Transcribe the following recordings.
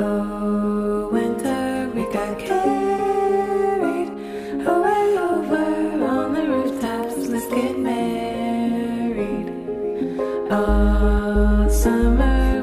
Winter, we got carried away over on the rooftops. Let's get married. Oh, summer,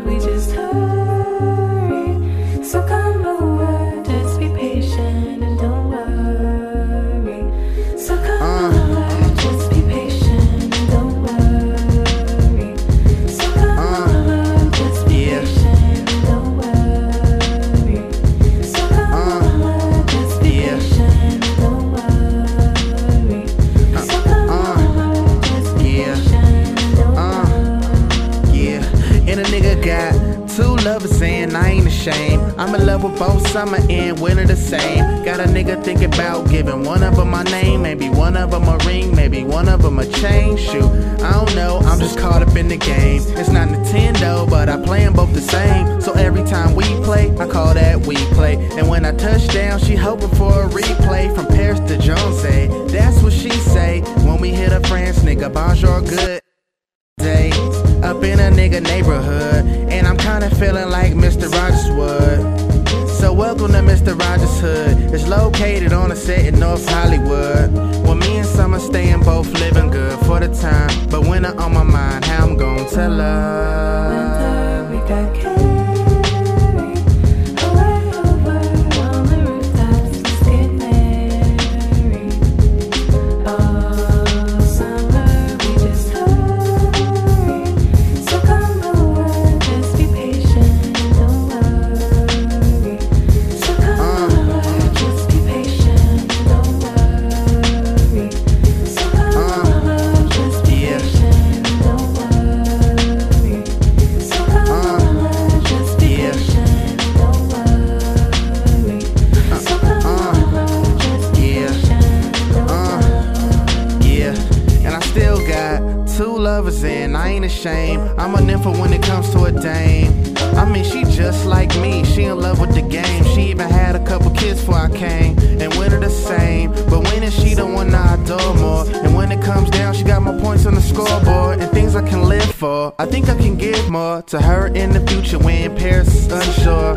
two lovers and I ain't ashamed. I'm in love with both summer and winter the same. Got a nigga thinking about giving one of them my name, maybe one of them a ring, maybe one of them a chain. Shoot, I don't know, I'm just caught up in the game. It's not Nintendo, but I play 'em both the same. So every time we play, I call that we play. And when I touch down, she hoping for a replay from Paris to Jones. Say, that's what she say when we hit a France, nigga. Bonjour, good day up in a nigga neighborhood, kinda feeling like Mr. Rogers would. So welcome to Mr. Rogers Hood. It's located on a set in North Hollywood. Two lovers and I ain't ashamed. I'm a nympho when it comes to a dame. I mean, she just like me. She in love with the game. She even had a couple kids before I came. And winter the same. But when is she the one I adore more? And when it comes down, she got more points on the scoreboard and things I can live for. I think I can give more to her in the future when Paris is unsure.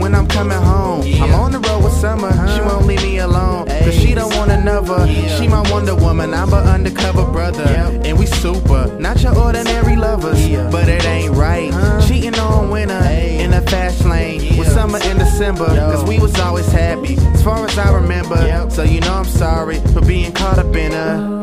When I'm coming home, I'm on the road with summer. She won't leave me alone. Cause she don't want another. She my Wonder Woman, I'm a undercover brother. And we super, not your ordinary lovers. But it ain't right. Cheating on winter in a fast lane with summer in December. Cause we was always happy, as far as I remember. So you know I'm sorry for being caught up in her. Oh.